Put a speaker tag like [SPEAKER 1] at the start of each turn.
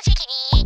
[SPEAKER 1] 正直に。